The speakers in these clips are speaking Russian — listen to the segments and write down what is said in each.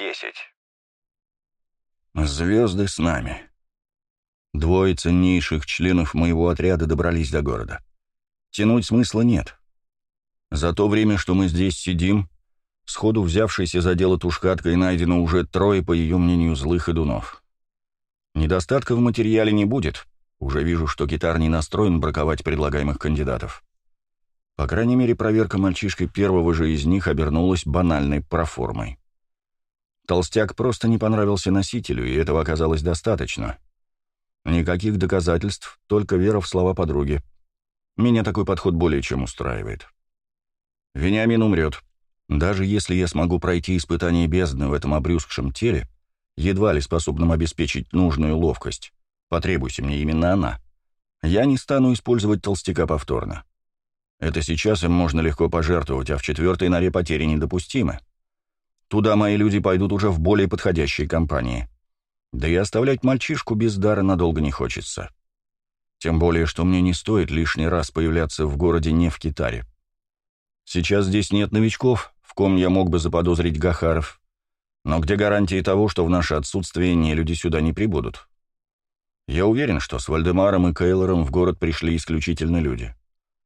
десять. Звезды с нами. Двое ценнейших членов моего отряда добрались до города. Тянуть смысла нет. За то время, что мы здесь сидим, сходу взявшейся за дело тушкаткой найдено уже трое, по ее мнению, злых идунов. Недостатка в материале не будет. Уже вижу, что гитар не настроен браковать предлагаемых кандидатов. По крайней мере, проверка мальчишкой первого же из них обернулась банальной проформой. Толстяк просто не понравился носителю, и этого оказалось достаточно. Никаких доказательств, только вера в слова подруги. Меня такой подход более чем устраивает. Вениамин умрет. Даже если я смогу пройти испытание бездны в этом обрюзгшем теле, едва ли способным обеспечить нужную ловкость, потребуйся мне именно она, я не стану использовать толстяка повторно. Это сейчас им можно легко пожертвовать, а в четвертой норе потери недопустимы. Туда мои люди пойдут уже в более подходящие компании. Да и оставлять мальчишку без дара надолго не хочется. Тем более, что мне не стоит лишний раз появляться в городе не в Китаре. Сейчас здесь нет новичков, в ком я мог бы заподозрить Гахаров. Но где гарантии того, что в наше отсутствие не люди сюда не прибудут? Я уверен, что с Вальдемаром и Кейлором в город пришли исключительно люди.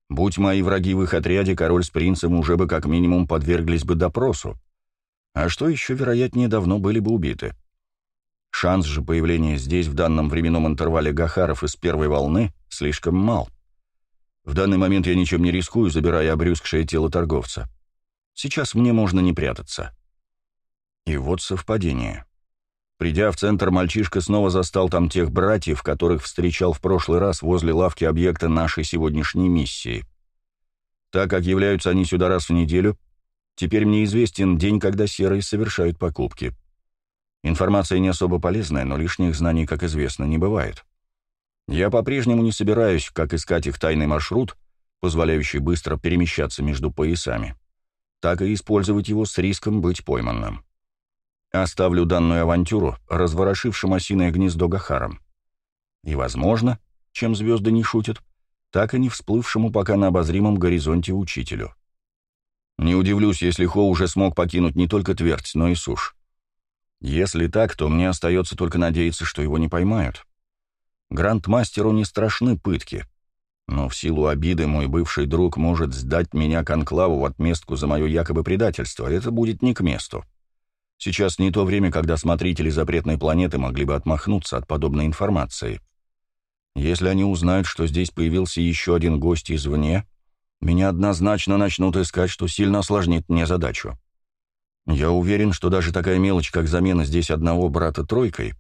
Будь мои враги в их отряде, король с принцем уже бы как минимум подверглись бы допросу, а что еще вероятнее, давно были бы убиты. Шанс же появления здесь в данном временном интервале Гахаров из первой волны слишком мал. В данный момент я ничем не рискую, забирая обрюзгшее тело торговца. Сейчас мне можно не прятаться. И вот совпадение. Придя в центр, мальчишка снова застал там тех братьев, которых встречал в прошлый раз возле лавки объекта нашей сегодняшней миссии. Так как являются они сюда раз в неделю, Теперь мне известен день, когда серые совершают покупки. Информация не особо полезная, но лишних знаний, как известно, не бывает. Я по-прежнему не собираюсь, как искать их тайный маршрут, позволяющий быстро перемещаться между поясами, так и использовать его с риском быть пойманным. Оставлю данную авантюру разворошившим осиное гнездо Гахаром. И, возможно, чем звезды не шутят, так и не всплывшему пока на обозримом горизонте учителю. Не удивлюсь, если Хо уже смог покинуть не только твердь, но и сушь. Если так, то мне остается только надеяться, что его не поймают. Грандмастеру не страшны пытки, но в силу обиды мой бывший друг может сдать меня конклаву в отместку за мое якобы предательство. Это будет не к месту. Сейчас не то время, когда смотрители запретной планеты могли бы отмахнуться от подобной информации. Если они узнают, что здесь появился еще один гость извне, меня однозначно начнут искать, что сильно осложнит мне задачу. Я уверен, что даже такая мелочь, как замена здесь одного брата тройкой,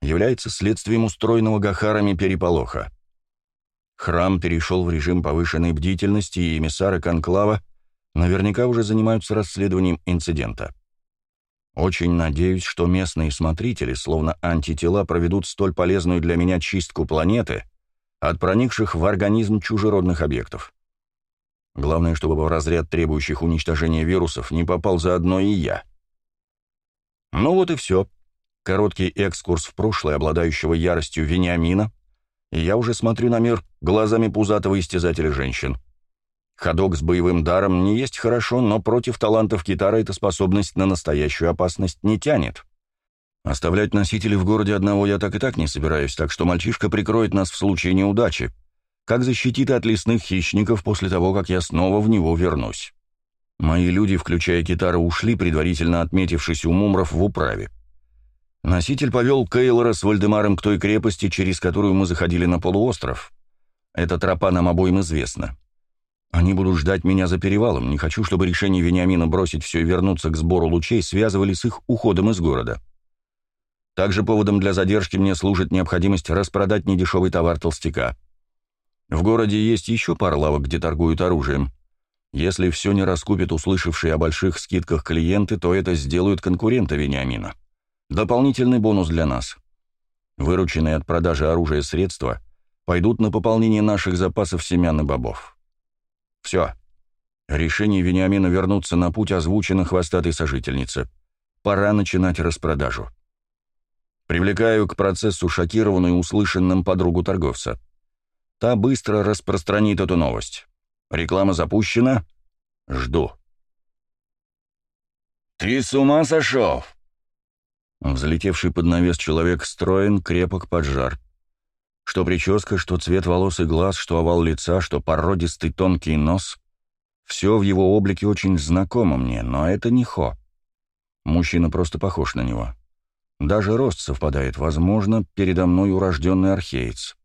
является следствием устроенного Гахарами переполоха. Храм перешел в режим повышенной бдительности, и эмиссары Конклава наверняка уже занимаются расследованием инцидента. Очень надеюсь, что местные смотрители, словно антитела, проведут столь полезную для меня чистку планеты от проникших в организм чужеродных объектов. Главное, чтобы в разряд требующих уничтожения вирусов не попал заодно и я. Ну вот и все. Короткий экскурс в прошлое, обладающего яростью Вениамина, и я уже смотрю на мир глазами пузатого истязателя женщин. Ходок с боевым даром не есть хорошо, но против талантов китара эта способность на настоящую опасность не тянет. Оставлять носителей в городе одного я так и так не собираюсь, так что мальчишка прикроет нас в случае неудачи, как защитит от лесных хищников после того, как я снова в него вернусь. Мои люди, включая Китара, ушли, предварительно отметившись у мумров в управе. Носитель повел Кейлора с Вальдемаром к той крепости, через которую мы заходили на полуостров. Эта тропа нам обоим известна. Они будут ждать меня за перевалом. Не хочу, чтобы решение Вениамина бросить все и вернуться к сбору лучей связывали с их уходом из города. Также поводом для задержки мне служит необходимость распродать недешевый товар толстяка — в городе есть еще пара лавок, где торгуют оружием. Если все не раскупят услышавшие о больших скидках клиенты, то это сделают конкуренты Вениамина. Дополнительный бонус для нас. Вырученные от продажи оружия средства пойдут на пополнение наших запасов семян и бобов. Все. Решение Вениамина вернуться на путь озвучено хвостатой сожительнице. Пора начинать распродажу. Привлекаю к процессу шокированную услышанным подругу торговца. Та быстро распространит эту новость. Реклама запущена. Жду. «Ты с ума сошел? Взлетевший под навес человек строен, крепок, поджар. Что прическа, что цвет волос и глаз, что овал лица, что породистый тонкий нос — все в его облике очень знакомо мне, но это не Хо. Мужчина просто похож на него. Даже рост совпадает, возможно, передо мной урожденный археец.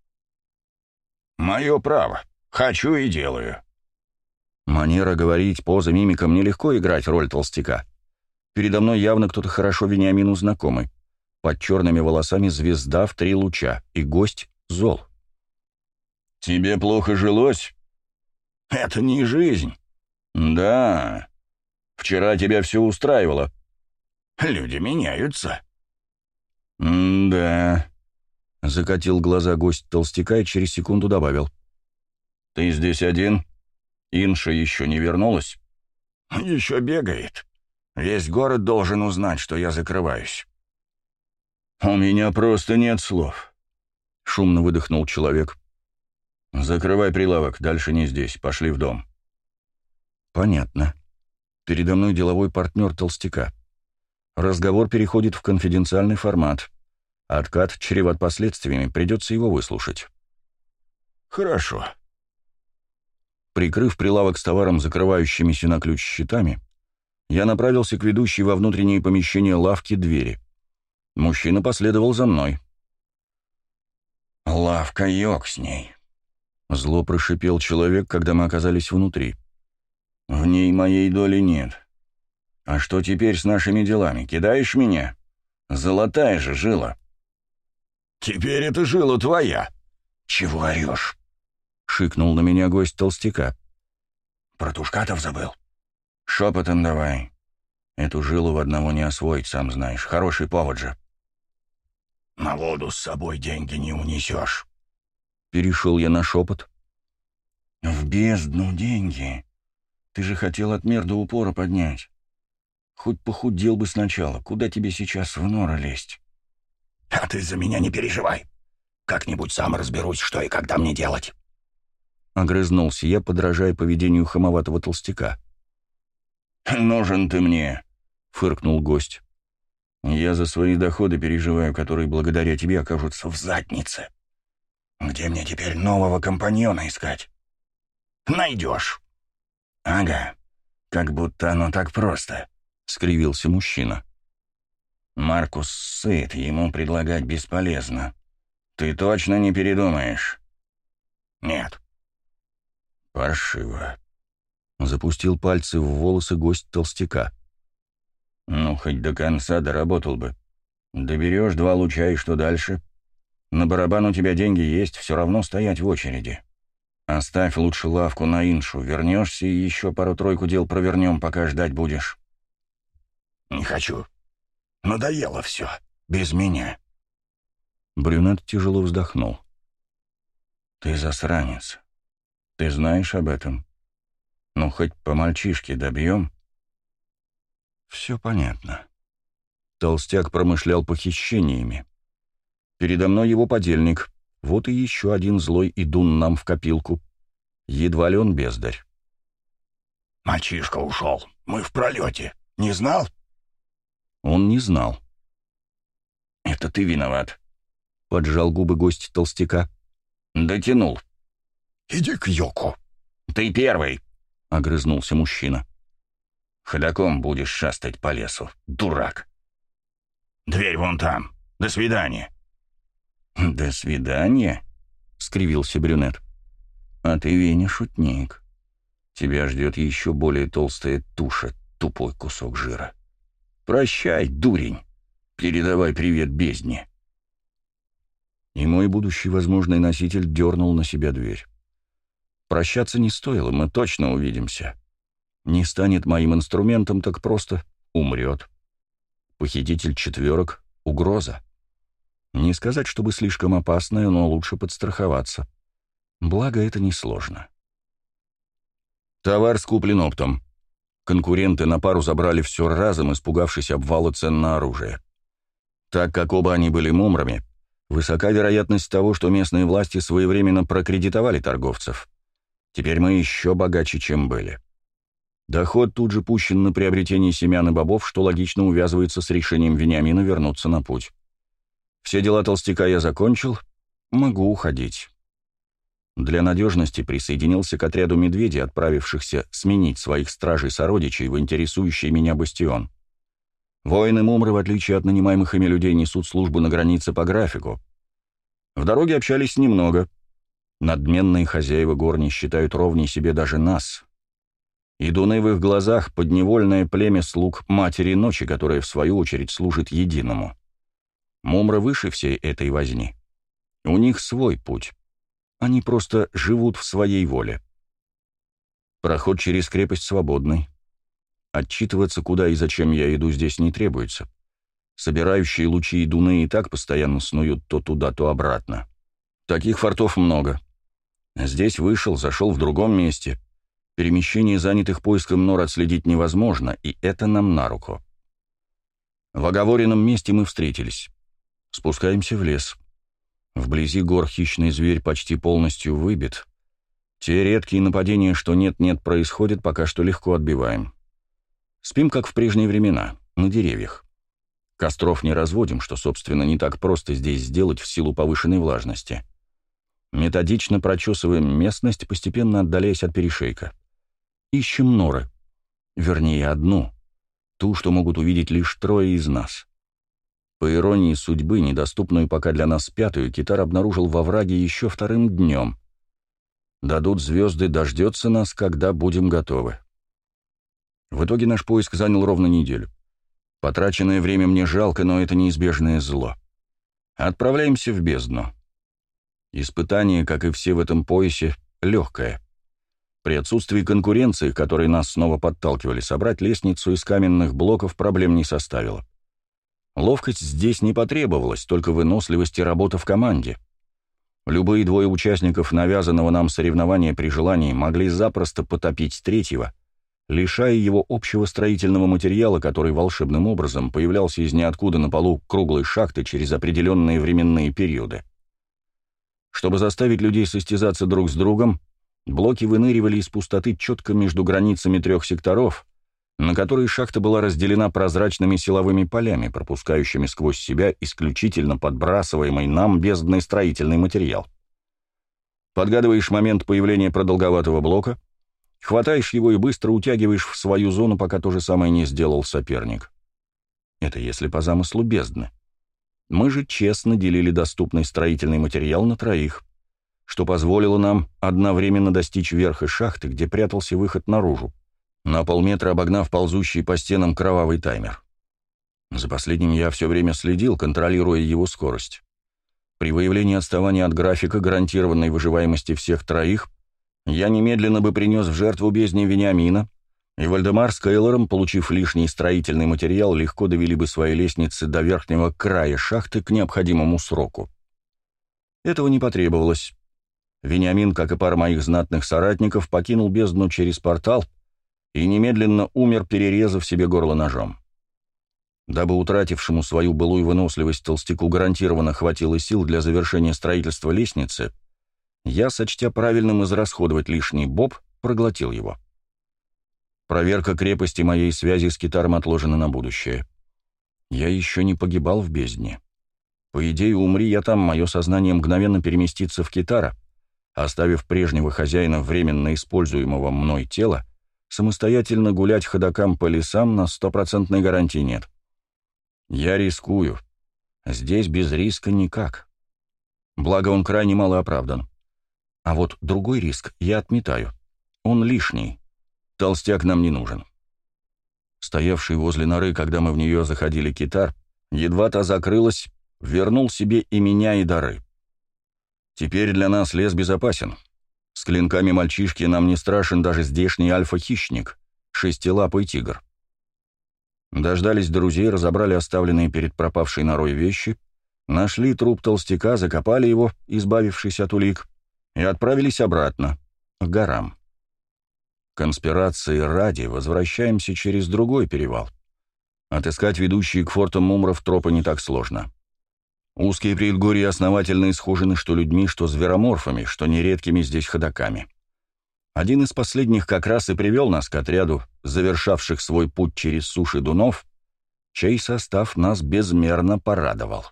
«Мое право. Хочу и делаю». Манера говорить, поза, мимика, мне легко играть роль толстяка. Передо мной явно кто-то хорошо Вениамину знакомый. Под черными волосами звезда в три луча, и гость зол. «Тебе плохо жилось?» «Это не жизнь». «Да. Вчера тебя все устраивало». «Люди меняются». «Да», — закатил глаза гость толстяка и через секунду добавил. «Ты здесь один? Инша еще не вернулась?» «Еще бегает. Весь город должен узнать, что я закрываюсь». «У меня просто нет слов», — шумно выдохнул человек. «Закрывай прилавок, дальше не здесь, пошли в дом». «Понятно. Передо мной деловой партнер толстяка. Разговор переходит в конфиденциальный формат. Откат чреват последствиями, придется его выслушать». «Хорошо». Прикрыв прилавок с товаром, закрывающимися на ключ щитами, я направился к ведущей во внутреннее помещение лавки двери. Мужчина последовал за мной. «Лавка йог с ней», — зло прошипел человек, когда мы оказались внутри. «В ней моей доли нет. А что теперь с нашими делами? Кидаешь меня? Золотая же жила». «Теперь это жила твоя». «Чего орешь?» — шикнул на меня гость толстяка. «Про Тушкатов забыл?» «Шепотом давай. Эту жилу в одного не освоить, сам знаешь. Хороший повод же». «На воду с собой деньги не унесешь». Перешел я на шепот. «В бездну деньги. Ты же хотел от мер до упора поднять. Хоть похудел бы сначала. Куда тебе сейчас в нора лезть?» «А ты за меня не переживай. Как-нибудь сам разберусь, что и когда мне делать». Огрызнулся я, подражая поведению хамоватого толстяка. «Нужен ты мне», — фыркнул гость. «Я за свои доходы переживаю, которые благодаря тебе окажутся в заднице. Где мне теперь нового компаньона искать?» «Найдешь». «Ага, как будто оно так просто», — скривился мужчина. «Маркус сыт, ему предлагать бесполезно. Ты точно не передумаешь?» «Нет». «Паршиво. Запустил пальцы в волосы гость толстяка. «Ну, хоть до конца доработал бы. Доберешь два луча, и что дальше? На барабан у тебя деньги есть, все равно стоять в очереди. Оставь лучше лавку на иншу, вернешься и еще пару-тройку дел провернем, пока ждать будешь». «Не хочу. Надоело все. Без меня». Брюнет тяжело вздохнул. «Ты засранец. Ты знаешь об этом?» Ну, хоть по мальчишке добьем?» «Все понятно». Толстяк промышлял похищениями. Передо мной его подельник. Вот и еще один злой идун нам в копилку. Едва ли он бездарь. «Мальчишка ушел. Мы в пролете. Не знал?» Он не знал. «Это ты виноват», — поджал губы гость толстяка. «Дотянул». «Иди к Йоку». «Ты первый», — огрызнулся мужчина. «Ходаком будешь шастать по лесу, дурак!» «Дверь вон там. До свидания!» «До свидания?» — скривился брюнет. «А ты, Веня, шутник. Тебя ждет еще более толстая туша, тупой кусок жира. Прощай, дурень. Передавай привет бездне». И мой будущий возможный носитель дернул на себя дверь. Прощаться не стоило, мы точно увидимся. Не станет моим инструментом, так просто умрет. Похититель четверок — угроза. Не сказать, чтобы слишком опасная, но лучше подстраховаться. Благо, это несложно. Товар скуплен оптом. Конкуренты на пару забрали все разом, испугавшись обвала цен на оружие. Так как оба они были мумрами, высока вероятность того, что местные власти своевременно прокредитовали торговцев. Теперь мы еще богаче, чем были. Доход тут же пущен на приобретение семян и бобов, что логично увязывается с решением Вениамина вернуться на путь. Все дела толстяка я закончил, могу уходить. Для надежности присоединился к отряду медведей, отправившихся сменить своих стражей-сородичей в интересующий меня бастион. Воины Мумры, в отличие от нанимаемых ими людей, несут службу на границе по графику. В дороге общались немного. Надменные хозяева гор не считают ровней себе даже нас. И Дуны в их глазах — подневольное племя слуг Матери Ночи, которое, в свою очередь, служит единому. Мумра выше всей этой возни. У них свой путь. Они просто живут в своей воле. Проход через крепость свободный. Отчитываться, куда и зачем я иду, здесь не требуется. Собирающие лучи и дуны и так постоянно снуют то туда, то обратно. Таких фортов много. Здесь вышел, зашел в другом месте. Перемещение занятых поиском нор отследить невозможно, и это нам на руку. В оговоренном месте мы встретились. Спускаемся в лес. Вблизи гор хищный зверь почти полностью выбит. Те редкие нападения, что нет-нет происходят, пока что легко отбиваем. Спим, как в прежние времена, на деревьях. Костров не разводим, что, собственно, не так просто здесь сделать в силу повышенной влажности. Методично прочесываем местность, постепенно отдаляясь от перешейка. Ищем норы. Вернее, одну. Ту, что могут увидеть лишь трое из нас. По иронии судьбы, недоступную пока для нас пятую, Китар обнаружил во враге еще вторым днем. Дадут звезды, дождется нас, когда будем готовы. В итоге наш поиск занял ровно неделю. Потраченное время мне жалко, но это неизбежное зло. Отправляемся в бездну. Испытание, как и все в этом поясе, легкое. При отсутствии конкуренции, которой нас снова подталкивали, собрать лестницу из каменных блоков проблем не составило. Ловкость здесь не потребовалась, только выносливость и работа в команде. Любые двое участников навязанного нам соревнования при желании могли запросто потопить третьего — лишая его общего строительного материала, который волшебным образом появлялся из ниоткуда на полу круглой шахты через определенные временные периоды. Чтобы заставить людей состязаться друг с другом, блоки выныривали из пустоты четко между границами трех секторов, на которые шахта была разделена прозрачными силовыми полями, пропускающими сквозь себя исключительно подбрасываемый нам бездный строительный материал. Подгадываешь момент появления продолговатого блока — Хватаешь его и быстро утягиваешь в свою зону, пока то же самое не сделал соперник. Это если по замыслу бездны. Мы же честно делили доступный строительный материал на троих, что позволило нам одновременно достичь верха шахты, где прятался выход наружу, на полметра обогнав ползущий по стенам кровавый таймер. За последним я все время следил, контролируя его скорость. При выявлении отставания от графика гарантированной выживаемости всех троих я немедленно бы принес в жертву бездне Вениамина, и Вальдемар с Кейлором, получив лишний строительный материал, легко довели бы свои лестницы до верхнего края шахты к необходимому сроку. Этого не потребовалось. Вениамин, как и пара моих знатных соратников, покинул бездну через портал и немедленно умер, перерезав себе горло ножом. Дабы утратившему свою былую выносливость толстяку гарантированно хватило сил для завершения строительства лестницы — я, сочтя правильным израсходовать лишний боб, проглотил его. Проверка крепости моей связи с китаром отложена на будущее. Я еще не погибал в бездне. По идее, умри я там, мое сознание мгновенно переместится в китара, оставив прежнего хозяина временно используемого мной тела, самостоятельно гулять ходокам по лесам на стопроцентной гарантии нет. Я рискую. Здесь без риска никак. Благо, он крайне мало оправдан. А вот другой риск я отметаю. Он лишний. Толстяк нам не нужен. Стоявший возле норы, когда мы в нее заходили китар, едва та закрылась, вернул себе и меня, и дары. Теперь для нас лес безопасен. С клинками мальчишки нам не страшен даже здешний альфа-хищник, шестилапый тигр. Дождались друзей, разобрали оставленные перед пропавшей норой вещи, нашли труп толстяка, закопали его, избавившись от улик, и отправились обратно, к горам. Конспирации ради возвращаемся через другой перевал. Отыскать ведущие к фортам Мумров тропы не так сложно. Узкие предгорья основательно исхожены что людьми, что звероморфами, что нередкими здесь ходоками. Один из последних как раз и привел нас к отряду, завершавших свой путь через суши Дунов, чей состав нас безмерно порадовал.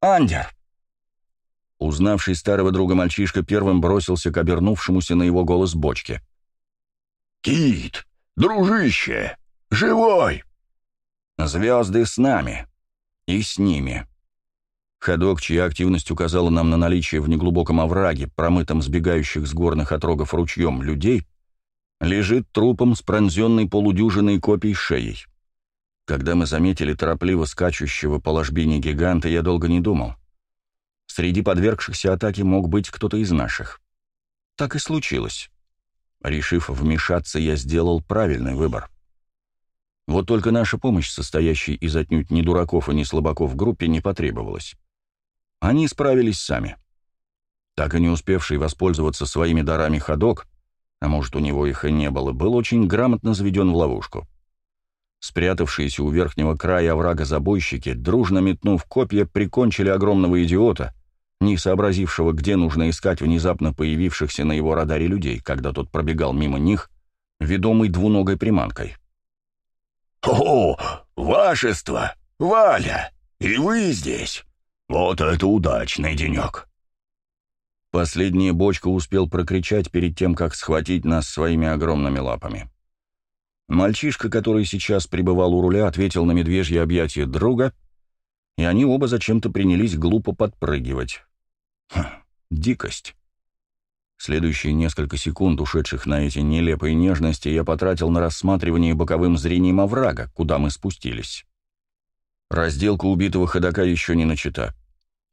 «Андер!» Узнавший старого друга мальчишка первым бросился к обернувшемуся на его голос бочке. «Кит, дружище, живой!» «Звезды с нами и с ними». Ходок, чья активность указала нам на наличие в неглубоком овраге, промытом сбегающих с горных отрогов ручьем людей, лежит трупом с пронзенной полудюжиной копий шеей. Когда мы заметили торопливо скачущего по ложбине гиганта, я долго не думал. Среди подвергшихся атаке мог быть кто-то из наших. Так и случилось. Решив вмешаться, я сделал правильный выбор. Вот только наша помощь, состоящей из отнюдь не дураков и не слабаков группе, не потребовалась. Они справились сами. Так и не успевший воспользоваться своими дарами ходок, а может, у него их и не было, был очень грамотно заведен в ловушку. Спрятавшиеся у верхнего края оврага забойщики, дружно метнув копья, прикончили огромного идиота, не сообразившего, где нужно искать внезапно появившихся на его радаре людей, когда тот пробегал мимо них, ведомый двуногой приманкой. «О, вашество! Валя! И вы здесь! Вот это удачный денек!» Последняя бочка успел прокричать перед тем, как схватить нас своими огромными лапами. Мальчишка, который сейчас пребывал у руля, ответил на медвежье объятие друга, и они оба зачем-то принялись глупо подпрыгивать. Хм, дикость. Следующие несколько секунд, ушедших на эти нелепые нежности, я потратил на рассматривание боковым зрением оврага, куда мы спустились. Разделка убитого ходока еще не начата.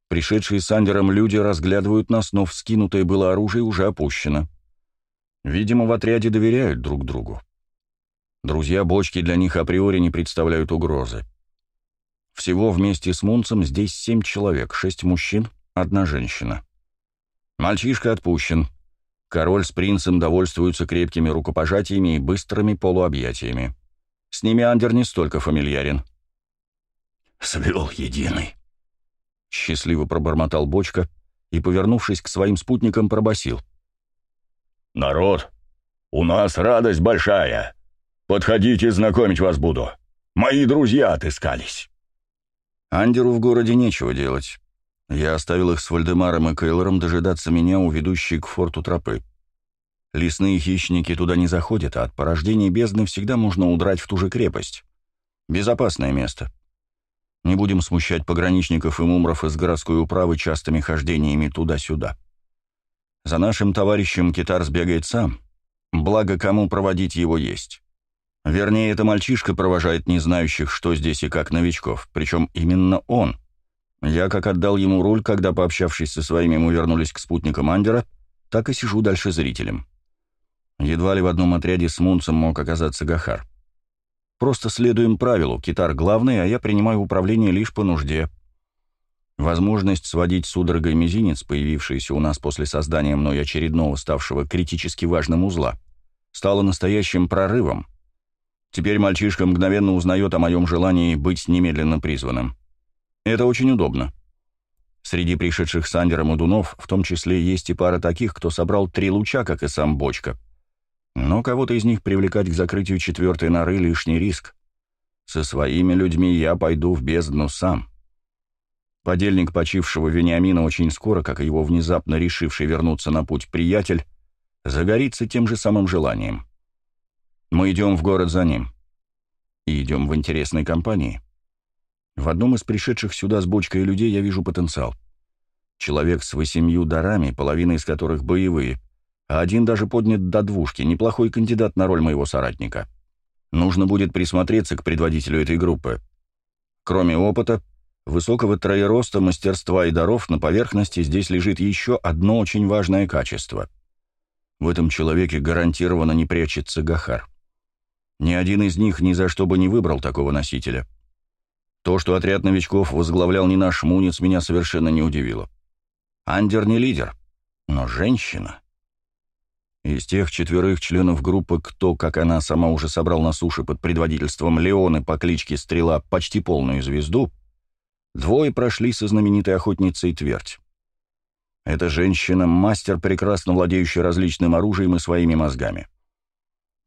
Пришедшие с Андером люди разглядывают нас, но вскинутое было оружие уже опущено. Видимо, в отряде доверяют друг другу. Друзья бочки для них априори не представляют угрозы. Всего вместе с Мунцем здесь семь человек, шесть мужчин, одна женщина. Мальчишка отпущен. Король с принцем довольствуются крепкими рукопожатиями и быстрыми полуобъятиями. С ними Андер не столько фамильярен. «Свел единый», — счастливо пробормотал бочка и, повернувшись к своим спутникам, пробасил. «Народ, у нас радость большая. Подходите, знакомить вас буду. Мои друзья отыскались». Андеру в городе нечего делать. Я оставил их с Вальдемаром и Кейлором дожидаться меня у ведущей к форту тропы. Лесные хищники туда не заходят, а от порождения бездны всегда можно удрать в ту же крепость. Безопасное место. Не будем смущать пограничников и мумров из городской управы частыми хождениями туда-сюда. За нашим товарищем Китар сбегает сам, благо кому проводить его есть. Вернее, это мальчишка провожает не знающих, что здесь и как новичков, причем именно он. Я как отдал ему руль, когда, пообщавшись со своими, мы вернулись к спутникам Андера, так и сижу дальше зрителем. Едва ли в одном отряде с Мунцем мог оказаться Гахар. Просто следуем правилу, китар главный, а я принимаю управление лишь по нужде. Возможность сводить судорогой мизинец, появившаяся у нас после создания мной очередного, ставшего критически важным узла, стала настоящим прорывом. Теперь мальчишка мгновенно узнает о моем желании быть немедленно призванным. Это очень удобно. Среди пришедших с Андером и Дунов в том числе есть и пара таких, кто собрал три луча, как и сам Бочка — но кого-то из них привлекать к закрытию четвертой норы — лишний риск. Со своими людьми я пойду в бездну сам. Подельник почившего Вениамина очень скоро, как и его внезапно решивший вернуться на путь приятель, загорится тем же самым желанием. Мы идем в город за ним. И идем в интересной компании. В одном из пришедших сюда с бочкой людей я вижу потенциал. Человек с восемью дарами, половина из которых боевые — а один даже поднят до двушки, неплохой кандидат на роль моего соратника. Нужно будет присмотреться к предводителю этой группы. Кроме опыта, высокого троероста, мастерства и даров, на поверхности здесь лежит еще одно очень важное качество. В этом человеке гарантированно не прячется Гахар. Ни один из них ни за что бы не выбрал такого носителя. То, что отряд новичков возглавлял не наш Мунец, меня совершенно не удивило. Андер не лидер, но женщина. Из тех четверых членов группы, кто, как она сама уже собрал на суше под предводительством Леоны по кличке Стрела почти полную звезду, двое прошли со знаменитой охотницей Твердь. Эта женщина — мастер, прекрасно владеющий различным оружием и своими мозгами.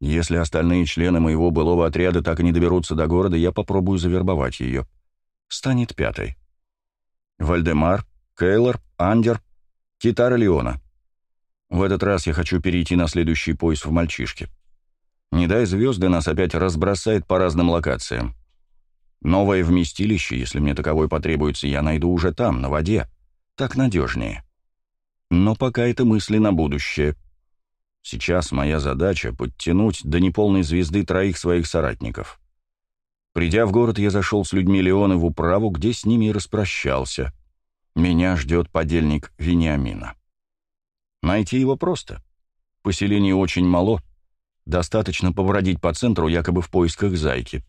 Если остальные члены моего былого отряда так и не доберутся до города, я попробую завербовать ее. Станет пятой. Вальдемар, Кейлор, Андер, Китара Леона. В этот раз я хочу перейти на следующий пояс в мальчишке. Не дай звезды, нас опять разбросает по разным локациям. Новое вместилище, если мне таковой потребуется, я найду уже там, на воде. Так надежнее. Но пока это мысли на будущее. Сейчас моя задача — подтянуть до неполной звезды троих своих соратников. Придя в город, я зашел с людьми Леона в управу, где с ними и распрощался. Меня ждет подельник Вениамина. Найти его просто. Поселение очень мало. Достаточно побродить по центру, якобы в поисках зайки.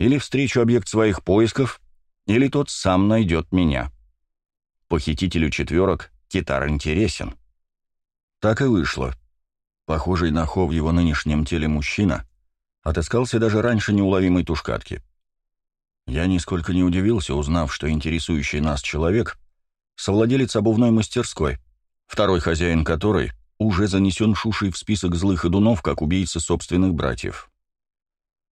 Или встречу объект своих поисков, или тот сам найдет меня. Похитителю четверок китар интересен. Так и вышло. Похожий на Хо в его нынешнем теле мужчина отыскался даже раньше неуловимой тушкатки. Я нисколько не удивился, узнав, что интересующий нас человек — совладелец обувной мастерской — второй хозяин которой уже занесен Шушей в список злых идунов, как убийца собственных братьев.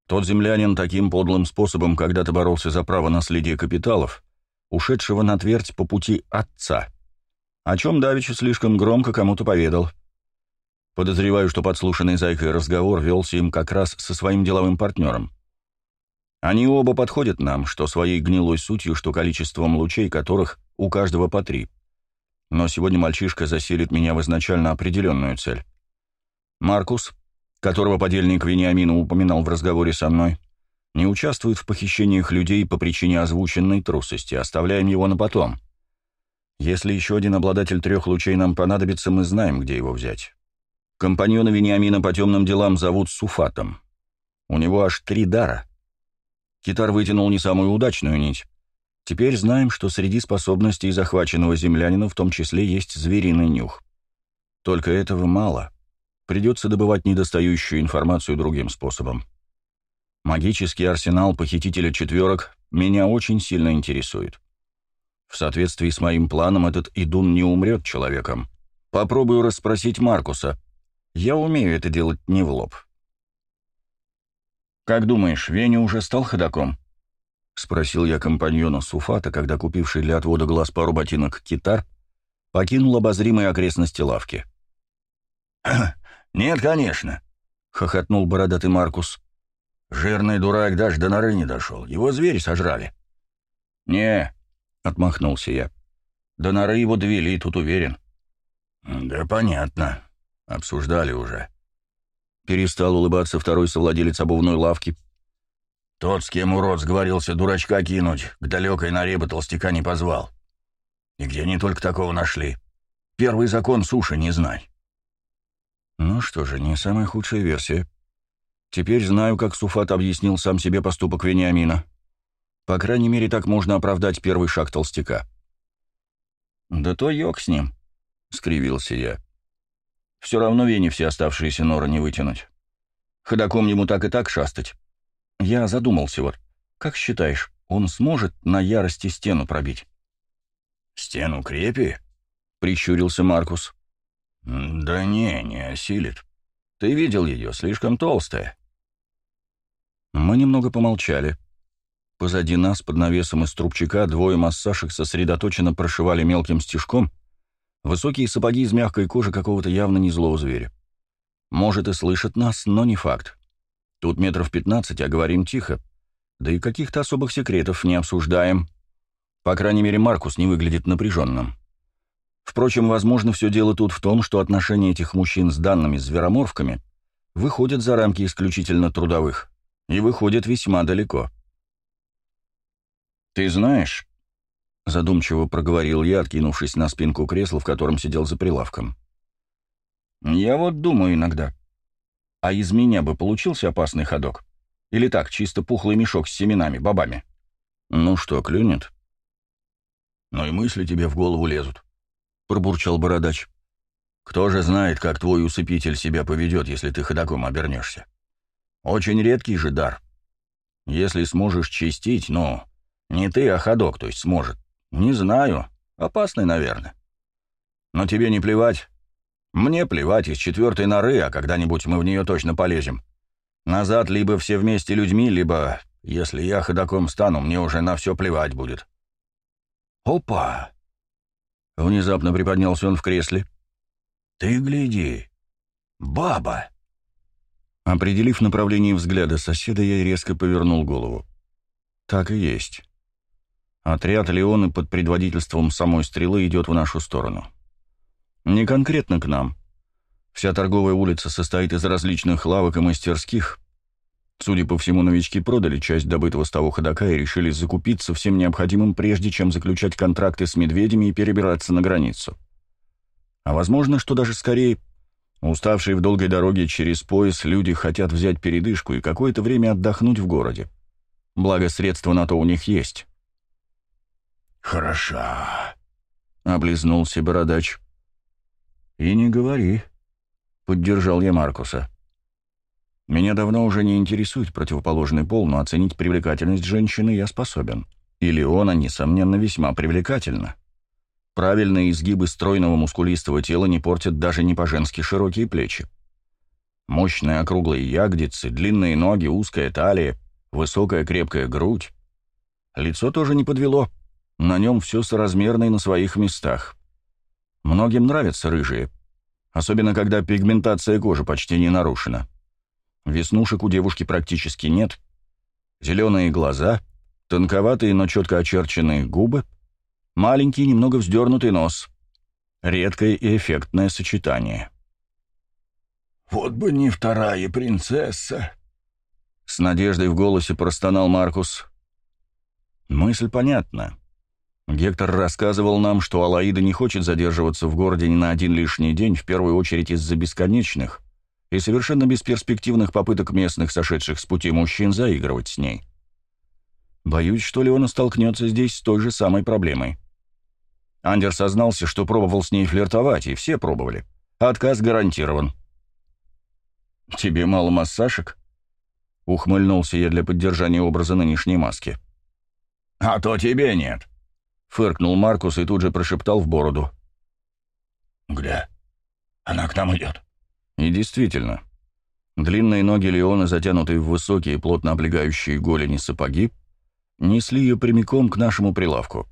Тот землянин таким подлым способом когда-то боролся за право наследия капиталов, ушедшего на твердь по пути отца, о чем Давичу слишком громко кому-то поведал. Подозреваю, что подслушанный Зайкой разговор велся им как раз со своим деловым партнером. Они оба подходят нам, что своей гнилой сутью, что количеством лучей которых у каждого по три — но сегодня мальчишка заселит меня в изначально определенную цель. Маркус, которого подельник Вениамина упоминал в разговоре со мной, не участвует в похищениях людей по причине озвученной трусости, оставляем его на потом. Если еще один обладатель трех лучей нам понадобится, мы знаем, где его взять. Компаньона Вениамина по темным делам зовут Суфатом. У него аж три дара. Китар вытянул не самую удачную нить, Теперь знаем, что среди способностей захваченного землянина в том числе есть звериный нюх. Только этого мало. Придется добывать недостающую информацию другим способом. Магический арсенал похитителя четверок меня очень сильно интересует. В соответствии с моим планом этот Идун не умрет человеком. Попробую расспросить Маркуса. Я умею это делать не в лоб. «Как думаешь, Веня уже стал ходаком?» — спросил я компаньона Суфата, когда купивший для отвода глаз пару ботинок китар покинул обозримые окрестности лавки. «Нет, конечно», — хохотнул бородатый Маркус. «Жирный дурак даже до норы не дошел. Его звери сожрали». «Не», — отмахнулся я. «До норы его довели, тут уверен». «Да понятно. Обсуждали уже». Перестал улыбаться второй совладелец обувной лавки, тот, с кем урод сговорился дурачка кинуть, к далекой норе бы толстяка не позвал. И где они только такого нашли? Первый закон суши не знай. Ну что же, не самая худшая версия. Теперь знаю, как Суфат объяснил сам себе поступок Вениамина. По крайней мере, так можно оправдать первый шаг толстяка. «Да то йог с ним», — скривился я. «Все равно Вене все оставшиеся норы не вытянуть. Ходаком ему так и так шастать. Я задумался вот. Как считаешь, он сможет на ярости стену пробить? «Стену крепи?» — прищурился Маркус. «Да не, не осилит. Ты видел ее, слишком толстая». Мы немного помолчали. Позади нас, под навесом из трубчика, двое массашек сосредоточенно прошивали мелким стежком высокие сапоги из мягкой кожи какого-то явно не злого зверя. Может, и слышат нас, но не факт. Тут метров пятнадцать, а говорим тихо. Да и каких-то особых секретов не обсуждаем. По крайней мере, Маркус не выглядит напряженным. Впрочем, возможно, все дело тут в том, что отношения этих мужчин с данными звероморфками выходят за рамки исключительно трудовых и выходят весьма далеко. «Ты знаешь», — задумчиво проговорил я, откинувшись на спинку кресла, в котором сидел за прилавком, — «я вот думаю иногда, а из меня бы получился опасный ходок? Или так, чисто пухлый мешок с семенами, бобами? Ну что, клюнет? Ну и мысли тебе в голову лезут, — пробурчал бородач. Кто же знает, как твой усыпитель себя поведет, если ты ходоком обернешься? Очень редкий же дар. Если сможешь чистить, ну, не ты, а ходок, то есть сможет. Не знаю. Опасный, наверное. Но тебе не плевать. Мне плевать из четвертой норы, а когда-нибудь мы в нее точно полезем. Назад либо все вместе людьми, либо, если я ходаком стану, мне уже на все плевать будет. Опа! Внезапно приподнялся он в кресле. Ты гляди. Баба! Определив направление взгляда соседа, я резко повернул голову. Так и есть. Отряд Леоны под предводительством самой стрелы идет в нашу сторону. Не конкретно к нам. Вся торговая улица состоит из различных лавок и мастерских. Судя по всему, новички продали часть добытого с того ходока и решили закупиться всем необходимым, прежде чем заключать контракты с медведями и перебираться на границу. А возможно, что даже скорее, уставшие в долгой дороге через пояс, люди хотят взять передышку и какое-то время отдохнуть в городе. Благо, средства на то у них есть. «Хороша», — облизнулся бородач. «И не говори», — поддержал я Маркуса. «Меня давно уже не интересует противоположный пол, но оценить привлекательность женщины я способен. И Леона, несомненно, весьма привлекательна. Правильные изгибы стройного мускулистого тела не портят даже не по-женски широкие плечи. Мощные округлые ягодицы, длинные ноги, узкая талия, высокая крепкая грудь. Лицо тоже не подвело. На нем все соразмерно и на своих местах. Многим нравятся рыжие, особенно когда пигментация кожи почти не нарушена. Веснушек у девушки практически нет. Зеленые глаза, тонковатые, но четко очерченные губы, маленький, немного вздернутый нос. Редкое и эффектное сочетание. «Вот бы не вторая принцесса!» С надеждой в голосе простонал Маркус. Мысль понятна. Гектор рассказывал нам, что Алаида не хочет задерживаться в городе ни на один лишний день, в первую очередь из-за бесконечных и совершенно бесперспективных попыток местных, сошедших с пути мужчин, заигрывать с ней. Боюсь, что Леона столкнется здесь с той же самой проблемой. Андер сознался, что пробовал с ней флиртовать, и все пробовали. Отказ гарантирован. «Тебе мало массажек?» — ухмыльнулся я для поддержания образа нынешней маски. «А то тебе нет», Фыркнул Маркус и тут же прошептал в бороду. «Где? Она к нам идет». И действительно, длинные ноги Леона, затянутые в высокие, плотно облегающие голени сапоги, несли ее прямиком к нашему прилавку.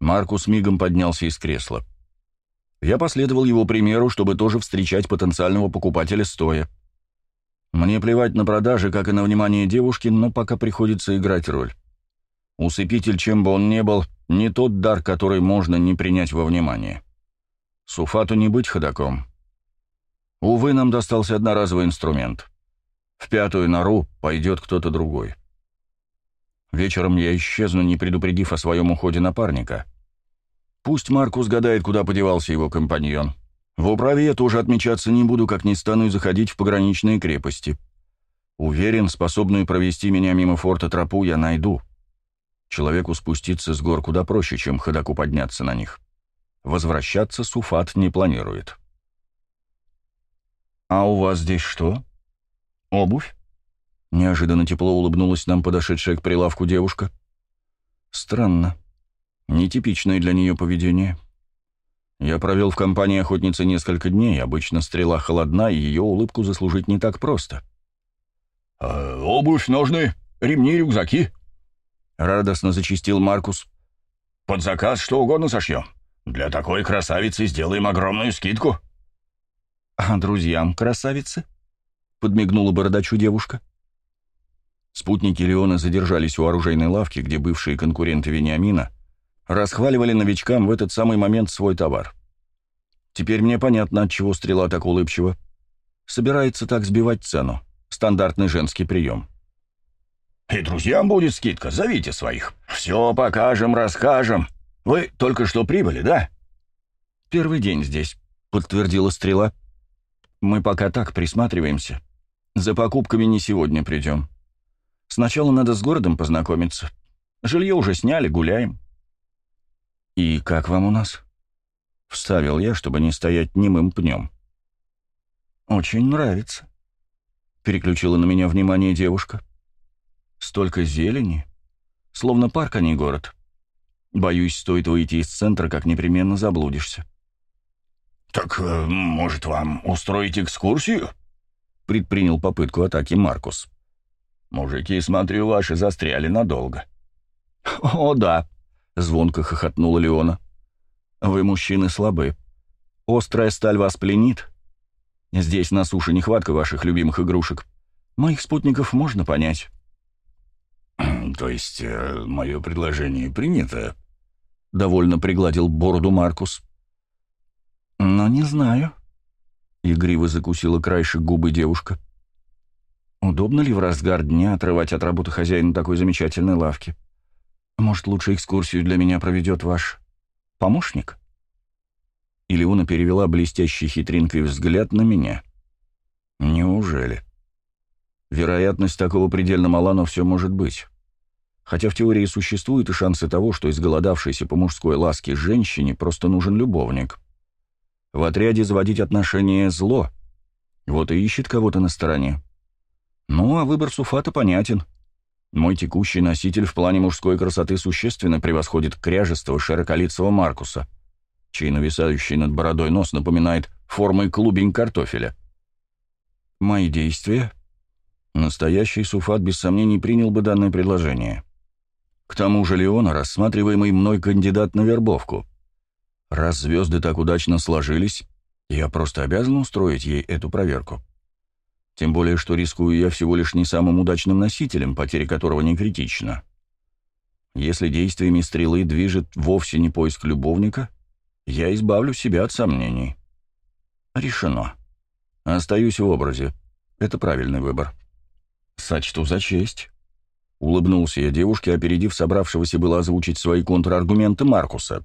Маркус мигом поднялся из кресла. Я последовал его примеру, чтобы тоже встречать потенциального покупателя стоя. Мне плевать на продажи, как и на внимание девушки, но пока приходится играть роль. Усыпитель, чем бы он ни был, не тот дар, который можно не принять во внимание. Суфату не быть ходаком. Увы, нам достался одноразовый инструмент. В пятую нору пойдет кто-то другой. Вечером я исчезну, не предупредив о своем уходе напарника. Пусть Маркус гадает, куда подевался его компаньон. В управе я тоже отмечаться не буду, как не стану и заходить в пограничные крепости. Уверен, способную провести меня мимо форта тропу я найду. Человеку спуститься с гор куда проще, чем ходаку подняться на них. Возвращаться Суфат не планирует. «А у вас здесь что? Обувь?» Неожиданно тепло улыбнулась нам подошедшая к прилавку девушка. «Странно. Нетипичное для нее поведение. Я провел в компании охотницы несколько дней, обычно стрела холодна, и ее улыбку заслужить не так просто». «Э, «Обувь нужны, ремни, рюкзаки», Радостно зачистил Маркус. «Под заказ что угодно сошьем. Для такой красавицы сделаем огромную скидку». «А друзьям красавицы?» — подмигнула бородачу девушка. Спутники Леона задержались у оружейной лавки, где бывшие конкуренты Вениамина расхваливали новичкам в этот самый момент свой товар. Теперь мне понятно, от чего стрела так улыбчива. Собирается так сбивать цену. Стандартный женский прием. И друзьям будет скидка, зовите своих. Все покажем, расскажем. Вы только что прибыли, да?» «Первый день здесь», — подтвердила Стрела. «Мы пока так присматриваемся. За покупками не сегодня придем. Сначала надо с городом познакомиться. Жилье уже сняли, гуляем». «И как вам у нас?» — вставил я, чтобы не стоять немым пнем. «Очень нравится», — переключила на меня внимание девушка. Столько зелени. Словно парк, а не город. Боюсь, стоит выйти из центра, как непременно заблудишься. «Так, э, может, вам устроить экскурсию?» — предпринял попытку атаки Маркус. «Мужики, смотрю, ваши застряли надолго». «О, да», — звонко хохотнула Леона. «Вы, мужчины, слабы. Острая сталь вас пленит. Здесь на суше нехватка ваших любимых игрушек. Моих спутников можно понять». «То есть э, мое предложение принято?» — довольно пригладил бороду Маркус. «Но не знаю», — игриво закусила краешек губы девушка. «Удобно ли в разгар дня отрывать от работы хозяина такой замечательной лавки? Может, лучше экскурсию для меня проведет ваш помощник?» Илиона перевела блестящий хитринкой взгляд на меня. «Неужели?» Вероятность такого предельно мала, но все может быть. Хотя в теории существуют и шансы того, что изголодавшейся по мужской ласке женщине просто нужен любовник. В отряде заводить отношения зло. Вот и ищет кого-то на стороне. Ну, а выбор Суфата понятен. Мой текущий носитель в плане мужской красоты существенно превосходит кряжестого широколицего Маркуса, чей нависающий над бородой нос напоминает формой клубень картофеля. Мои действия? Настоящий Суфат без сомнений принял бы данное предложение. К тому же Леона, рассматриваемый мной кандидат на вербовку. Раз звезды так удачно сложились, я просто обязан устроить ей эту проверку. Тем более, что рискую я всего лишь не самым удачным носителем, потеря которого не критична. Если действиями стрелы движет вовсе не поиск любовника, я избавлю себя от сомнений. Решено. Остаюсь в образе. Это правильный выбор. Сочту за честь. Улыбнулся я девушке, опередив собравшегося было озвучить свои контраргументы Маркуса.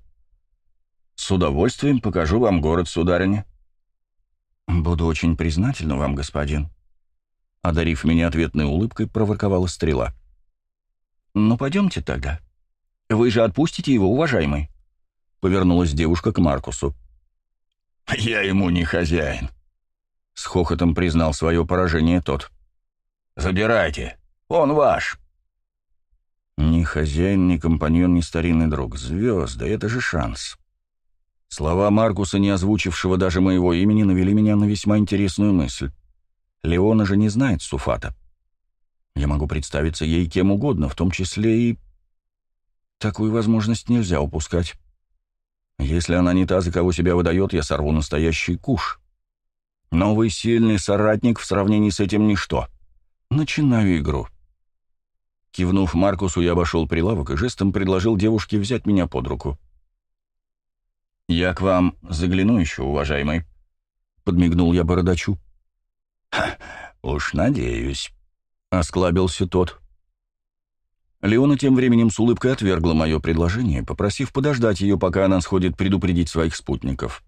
«С удовольствием покажу вам город, сударыня». «Буду очень признательна вам, господин», — одарив меня ответной улыбкой, проворковала стрела. «Ну, пойдемте тогда. Вы же отпустите его, уважаемый», — повернулась девушка к Маркусу. «Я ему не хозяин», — с хохотом признал свое поражение тот. «Забирайте, он ваш». Ни хозяин, ни компаньон, ни старинный друг. Звезды — это же шанс. Слова Маркуса, не озвучившего даже моего имени, навели меня на весьма интересную мысль. Леона же не знает Суфата. Я могу представиться ей кем угодно, в том числе и... Такую возможность нельзя упускать. Если она не та, за кого себя выдает, я сорву настоящий куш. Новый сильный соратник в сравнении с этим ничто. Начинаю игру. Кивнув Маркусу, я обошел прилавок и жестом предложил девушке взять меня под руку. «Я к вам загляну еще, уважаемый», — подмигнул я бородачу. «Уж надеюсь», — осклабился тот. Леона тем временем с улыбкой отвергла мое предложение, попросив подождать ее, пока она сходит предупредить своих спутников.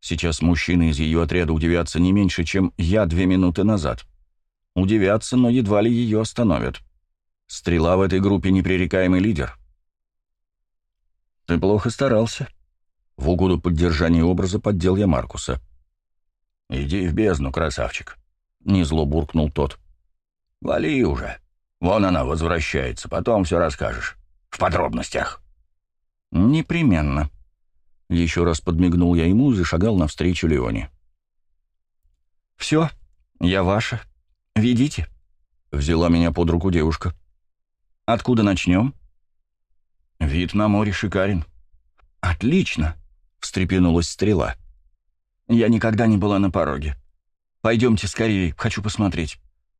Сейчас мужчины из ее отряда удивятся не меньше, чем я две минуты назад. Удивятся, но едва ли ее остановят. Стрела в этой группе непререкаемый лидер. Ты плохо старался. В угоду поддержания образа поддел я Маркуса. «Иди в бездну, красавчик», — незло буркнул тот. «Вали уже. Вон она возвращается, потом все расскажешь. В подробностях». «Непременно». Еще раз подмигнул я ему и зашагал навстречу Леоне. «Все, я ваша. Ведите», — взяла меня под руку девушка. Откуда начнем?» «Вид на море шикарен». «Отлично!» — встрепенулась стрела. «Я никогда не была на пороге. Пойдемте скорее, хочу посмотреть.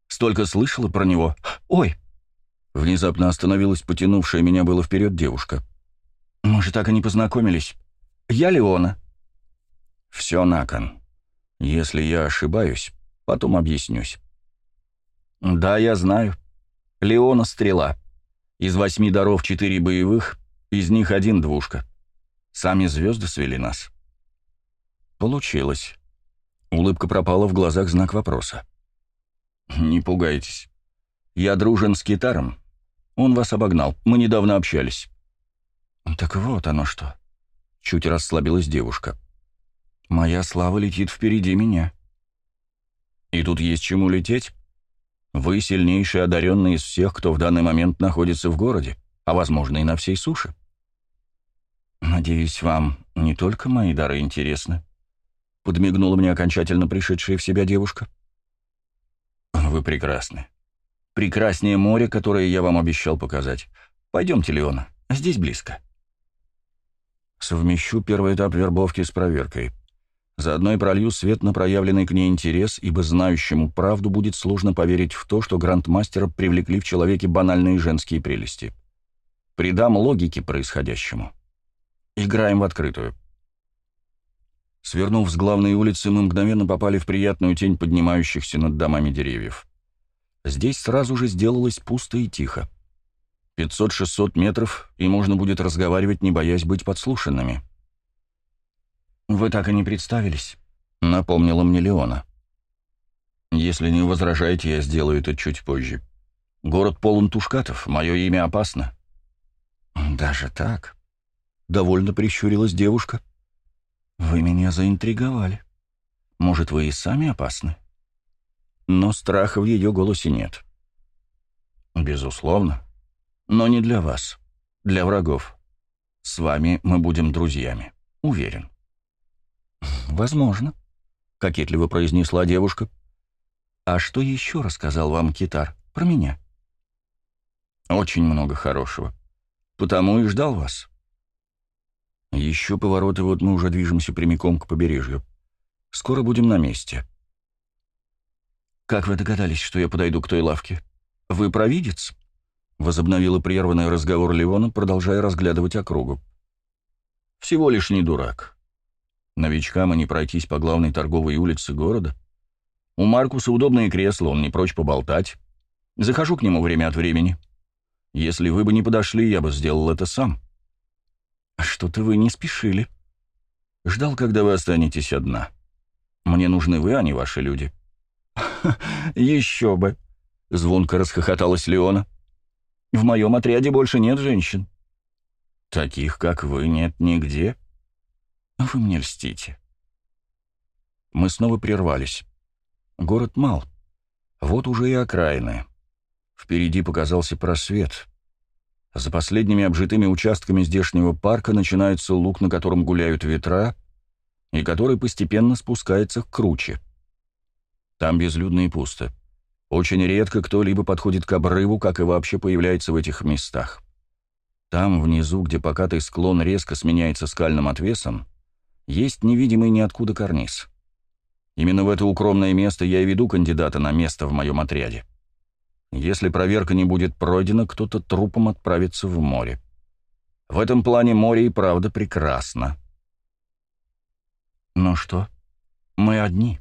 Столько слышала про него. Ой!» Внезапно остановилась потянувшая меня было вперед девушка. «Мы же так и не познакомились. Я Леона». «Все на кон. Если я ошибаюсь, потом объяснюсь». «Да, я знаю. Леона Стрела. Из восьми даров четыре боевых, из них один двушка. Сами звезды свели нас. Получилось. Улыбка пропала в глазах знак вопроса. Не пугайтесь. Я дружен с Китаром. Он вас обогнал. Мы недавно общались. Так вот оно что. Чуть расслабилась девушка. Моя слава летит впереди меня. И тут есть чему лететь? Вы сильнейший одаренный из всех, кто в данный момент находится в городе, а, возможно, и на всей суше. Надеюсь, вам не только мои дары интересны. — подмигнула мне окончательно пришедшая в себя девушка. «Вы прекрасны. Прекраснее море, которое я вам обещал показать. Пойдемте, Леона, здесь близко». Совмещу первый этап вербовки с проверкой. Заодно и пролью свет на проявленный к ней интерес, ибо знающему правду будет сложно поверить в то, что грандмастера привлекли в человеке банальные женские прелести. Придам логике происходящему. Играем в открытую. Свернув с главной улицы, мы мгновенно попали в приятную тень поднимающихся над домами деревьев. Здесь сразу же сделалось пусто и тихо. 500-600 метров, и можно будет разговаривать, не боясь быть подслушанными. «Вы так и не представились», — напомнила мне Леона. «Если не возражаете, я сделаю это чуть позже. Город полон тушкатов, мое имя опасно». «Даже так?» — довольно прищурилась девушка. «Вы меня заинтриговали. Может, вы и сами опасны?» Но страха в ее голосе нет. «Безусловно. Но не для вас. Для врагов. С вами мы будем друзьями. Уверен». «Возможно», — кокетливо произнесла девушка. «А что еще рассказал вам Китар про меня?» «Очень много хорошего. Потому и ждал вас». Еще повороты, вот мы уже движемся прямиком к побережью. Скоро будем на месте. Как вы догадались, что я подойду к той лавке? Вы провидец? Возобновила прерванный разговор Леона, продолжая разглядывать округу. Всего лишь не дурак. Новичкам и не пройтись по главной торговой улице города. У Маркуса удобное кресло, он не прочь поболтать. Захожу к нему время от времени. Если вы бы не подошли, я бы сделал это сам. А «Что-то вы не спешили». «Ждал, когда вы останетесь одна. Мне нужны вы, а не ваши люди». «Еще бы!» — звонко расхохоталась Леона. «В моем отряде больше нет женщин». «Таких, как вы, нет нигде». «Вы мне льстите». Мы снова прервались. Город мал. Вот уже и окраины. Впереди показался просвет. За последними обжитыми участками здешнего парка начинается луг, на котором гуляют ветра, и который постепенно спускается к круче. Там безлюдно и пусто. Очень редко кто-либо подходит к обрыву, как и вообще появляется в этих местах. Там, внизу, где покатый склон резко сменяется скальным отвесом, есть невидимый ниоткуда карниз. Именно в это укромное место я и веду кандидата на место в моем отряде. Если проверка не будет пройдена, кто-то трупом отправится в море. В этом плане море и правда прекрасно. Ну что, мы одни.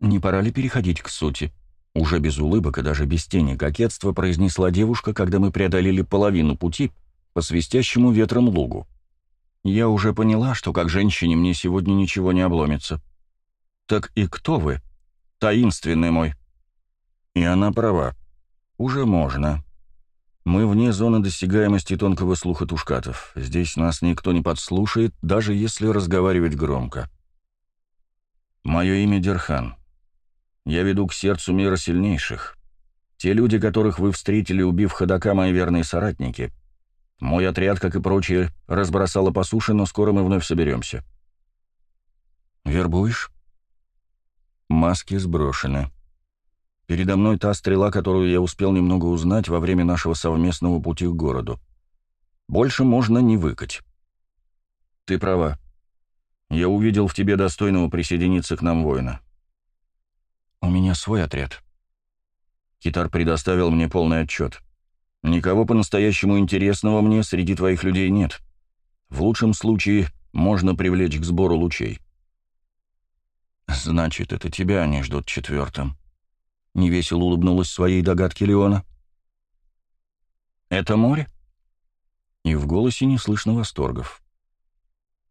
Не пора ли переходить к сути? Уже без улыбок и даже без тени кокетства произнесла девушка, когда мы преодолели половину пути по свистящему ветром лугу. Я уже поняла, что как женщине мне сегодня ничего не обломится. Так и кто вы? Таинственный мой. И она права. «Уже можно. Мы вне зоны досягаемости тонкого слуха тушкатов. Здесь нас никто не подслушает, даже если разговаривать громко. Мое имя Дерхан. Я веду к сердцу мира сильнейших. Те люди, которых вы встретили, убив ходока, мои верные соратники. Мой отряд, как и прочие, разбросало по суше, но скоро мы вновь соберемся». «Вербуешь?» Маски сброшены. Передо мной та стрела, которую я успел немного узнать во время нашего совместного пути к городу. Больше можно не выкать. Ты права. Я увидел в тебе достойного присоединиться к нам воина. У меня свой отряд. Китар предоставил мне полный отчет. Никого по-настоящему интересного мне среди твоих людей нет. В лучшем случае можно привлечь к сбору лучей. Значит, это тебя они ждут четвертым. — невесело улыбнулась своей догадке Леона. «Это море?» И в голосе не слышно восторгов.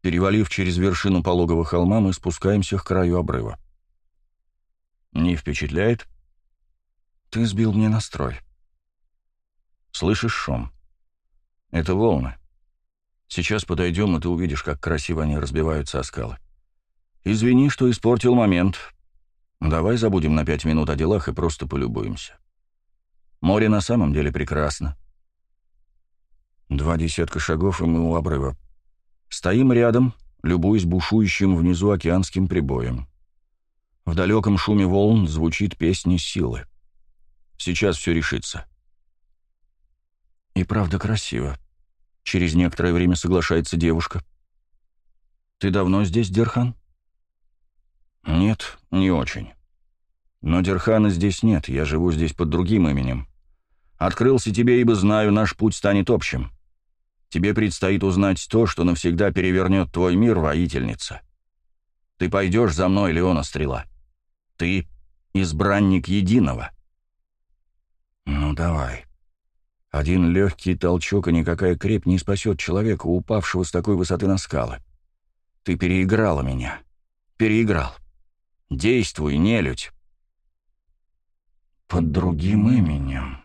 Перевалив через вершину пологого холма, мы спускаемся к краю обрыва. «Не впечатляет?» «Ты сбил мне настрой». «Слышишь шум?» «Это волны. Сейчас подойдем, и ты увидишь, как красиво они разбиваются о скалы. Извини, что испортил момент. Давай забудем на пять минут о делах и просто полюбуемся. Море на самом деле прекрасно. Два десятка шагов, и мы у обрыва. Стоим рядом, любуясь бушующим внизу океанским прибоем. В далеком шуме волн звучит песня силы. Сейчас все решится. И правда красиво. Через некоторое время соглашается девушка. «Ты давно здесь, Дерхан?» «Нет, не очень. Но Дерхана здесь нет, я живу здесь под другим именем. Открылся тебе, ибо знаю, наш путь станет общим. Тебе предстоит узнать то, что навсегда перевернет твой мир, воительница. Ты пойдешь за мной, Леона Стрела. Ты — избранник единого». «Ну, давай». Один легкий толчок и никакая крепь не спасет человека, упавшего с такой высоты на скалы. Ты переиграла меня. Переиграл. Действуй, нелюдь. Под другим именем.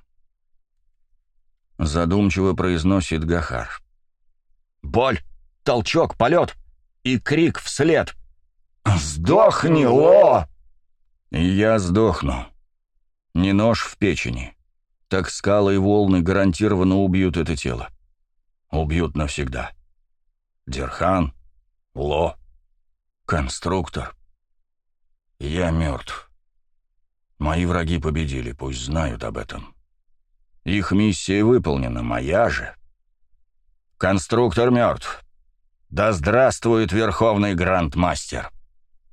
Задумчиво произносит Гахар. Боль, толчок, полет и крик вслед. «Сдохни, Ло!» Я сдохну. Не нож в печени. Так скалы и волны гарантированно убьют это тело. Убьют навсегда. Дерхан, Ло, конструктор. Я мертв. Мои враги победили, пусть знают об этом. Их миссия выполнена, моя же. Конструктор мертв. Да здравствует Верховный Грандмастер.